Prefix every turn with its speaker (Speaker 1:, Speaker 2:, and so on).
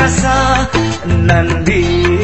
Speaker 1: casa nanti.